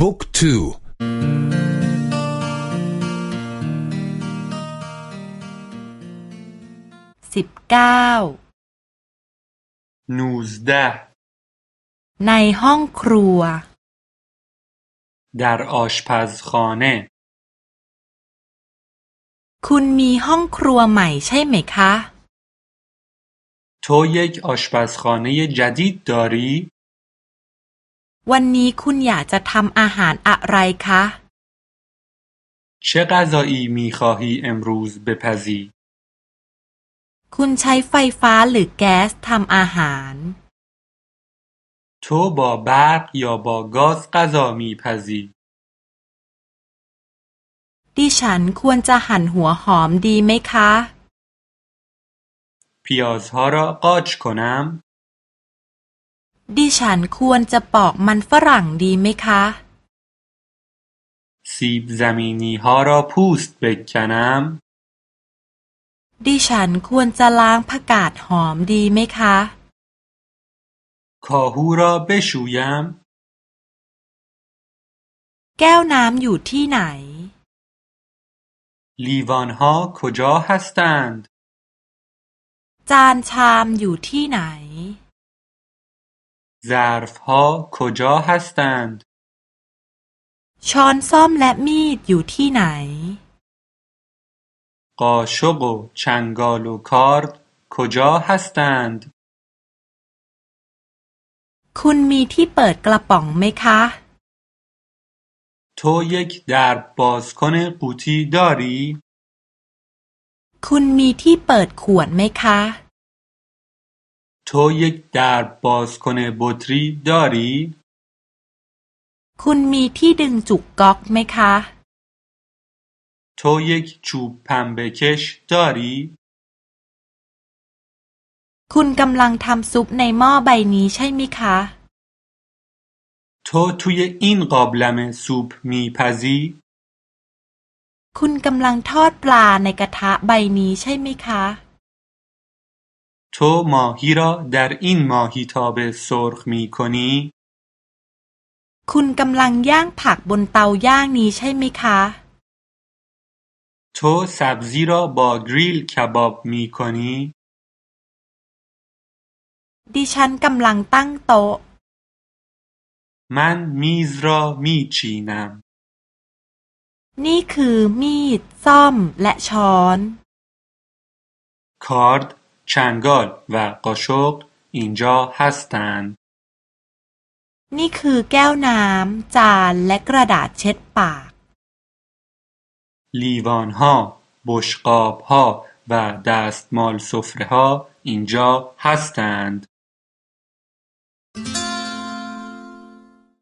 บุ๊กทูสิบเก้านูสเดในห้องครัว در آشپزخانه คุณมีห้องครัวใหม่ใช่ไหมคะ تو یک آشپزخانه جدید داری؟ วันนี้คุณอยากจะทำอาหารอะไรคะ چه غذایی میخواهی امروز بپزی؟ คุณใช้ไฟฟ้าหรือแก๊สทำอาหาร تو با برق یا با گاز غذا میپزی؟ ดิฉันควรจะหั่นหัวหอมดีไหมคะ پیازها را قاچ کنم؟ ดิฉันควรจะปอกมันฝรั่งดีไหมคะ سیب زمینی ها را پوست بکنم؟ ดิฉันควรจะล้างผักกาดหอมดีไหมคะ کاهو را بشویم؟ แก้วน้ำอยู่ที่ไหน لیوان ها کجا هستند؟ จานชามอยู่ที่ไหน ظرف ها کجا هستند؟ ช้อนส้อมและมีดอยู่ที่ไหน قاشق و چنگال و کارد کجا هستند؟ คุณมีที่เปิดกระป๋องไหมคะ تو یک درب بازکن قوطی داری؟ คุณมีที่เปิดขวดไหมคะ تو یک درب بازکن بطری داری؟ คุณมีที่ดึงจุกก๊อกไหมคะ تو یک چوب پنبه کش داری؟ คุณกำลังทำซุปในหม้อใบนี้ใช่ไหมคะ تو توی این قابلمه سوپ میپزی؟ คุณกำลังทอดปลาในกระทะใบนี้ใช่ไหมคะ تو ماهی را در این ماهیتابه سرخ میکنی؟ คุณกำลังย่างผักบนเตาย่างนี้ใช่ไหมคะ تو سبزی را با گریل کباب میکنی؟ ดิฉันกำลังตั้งโต๊ะ من میز را میچینم. นี่คือมีด ซ่อม และช้อน کارد، چنگال و قاشق اینجا هستند. นี่คือแก้วน้ำ จาน และกระดาษเช็ดปาก لیوانها، بشقابها و دستمال سفره ها اینجا هستند.